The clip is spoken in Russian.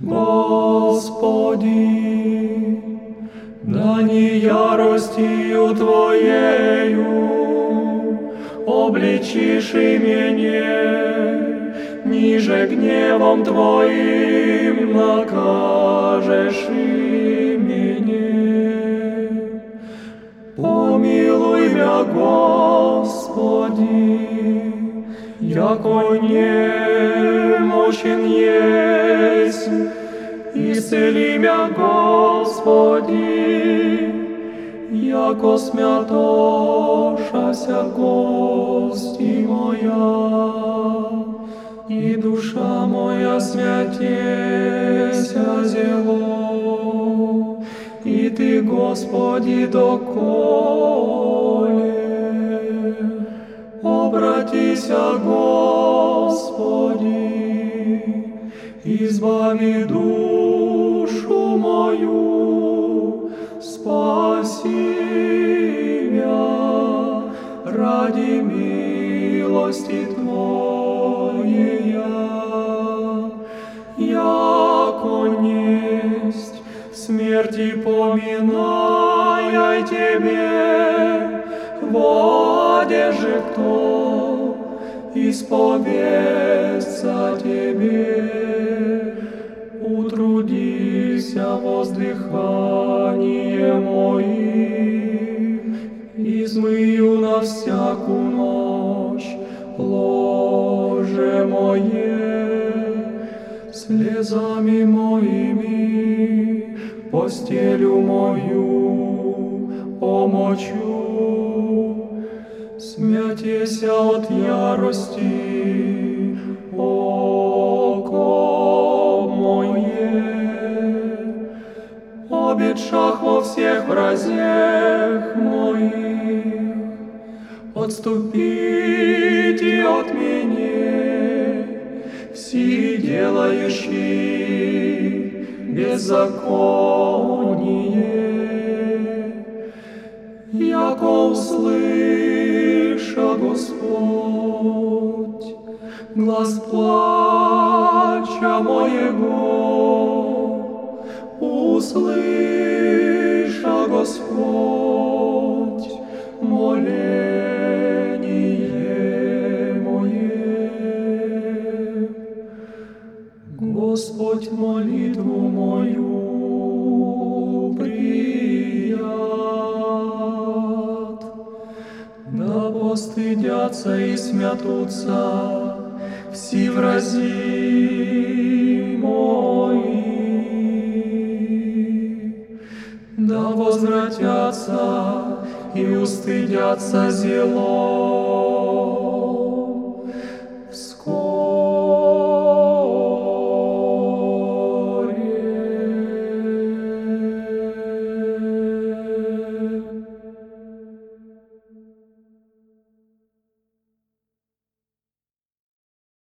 Господи, да не яростью Твоею обличишь и меня, ниже гневом Твоим накажешь и меня. Помилуй меня, Господи, яко немощен есть, исцели меня, Господи, яко смятошася кости моя, и душа моя смятеся зело, и Ты, Господи, доколе. Обратися, Господи, избави душу мою, спаси меня ради милости Твоей. Яко несть смерти поминая Тебе, воде же кто исповедца Тебе, утрудися воздыхание моих, измыю на всякую ночь ложе мое, слезами моими постелю мою омочу, смятеся от ярости, око мое, обетшах во всех вразях моих, отступите от меня, все делающие беззаконие, яко услыша Господь глаз плача моего, услыша Господь моление мое. Господь молитву мою да постыдятся и смятутся. Все врази мои, да возвратятся и устыдятся зело